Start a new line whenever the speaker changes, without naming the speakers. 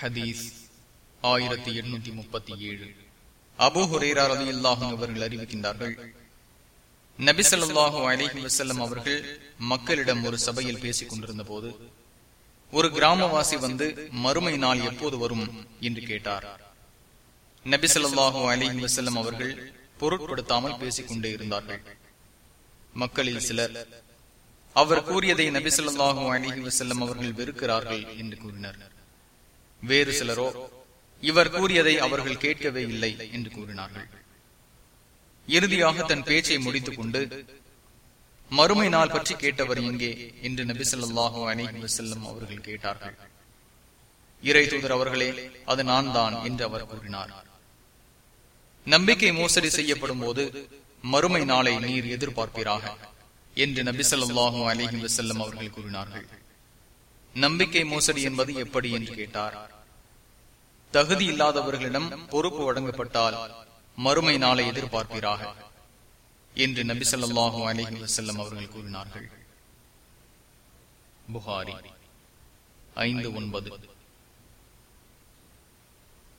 ஹதீஸ் ஆயிரத்தி எண்ணூத்தி முப்பத்தி ஏழு. அபு ஹுரேரா அல்லாஹும் அவர்கள் அறிவிக்கின்றார்கள் நபிசல்லாஹு அலிஹி வசல்லம் அவர்கள் மக்களிடம் ஒரு சபையில் பேசிக் கொண்டிருந்த போது ஒரு கிராமவாசி வந்து மறுமை நாள் எப்போது வரும் என்று கேட்டார். நபிசல்லாஹு அலிஹி வசல்லம் அவர்கள் பொருட்படுத்தாமல் பேசிக் கொண்டே இருந்தார்கள். மக்களில் சிலர் அவர் கூறியதை நபிசல்லாஹு அலிஹி வசல்லம் அவர்கள் வெறுக்கிறார்கள் என்று கூறினர். வேறு சிலரோ இவர் கூறியதை அவர்கள் கேட்கவே இல்லை என்று கூறினார்கள். இறுதியாக தன் பேச்சை முடித்துக் கொண்டு மறுமை நாள் பற்றி கேட்டவர் எங்கே என்று நபி ஸல்லல்லாஹு அலைஹி வஸல்லம் அவர்கள் கேட்டார்கள். இறை தூதர் அவர்களே அது நான் தான் என்று அவர் கூறினார். நம்பிக்கை மோசடி செய்யப்படும் போது மறுமை நாளை நீர் எதிர்பார்ப்பீராக என்று நபி ஸல்லல்லாஹு அலைஹி வஸல்லம் அவர்கள் கூறினார்கள். நம்பிக்கை மோசடி என்பது எப்படி என்று கேட்டார். தகுதி இல்லாதவர்களிடம் பொறுப்பு வழங்கப்பட்டால் மறுமை நாளை எதிர்பார்ப்பீராக என்று நபி சொல்லாஹு அலஹி வசல்லம் அவர்கள் கூறினார்கள். புகாரி ஐந்து ஒன்பது.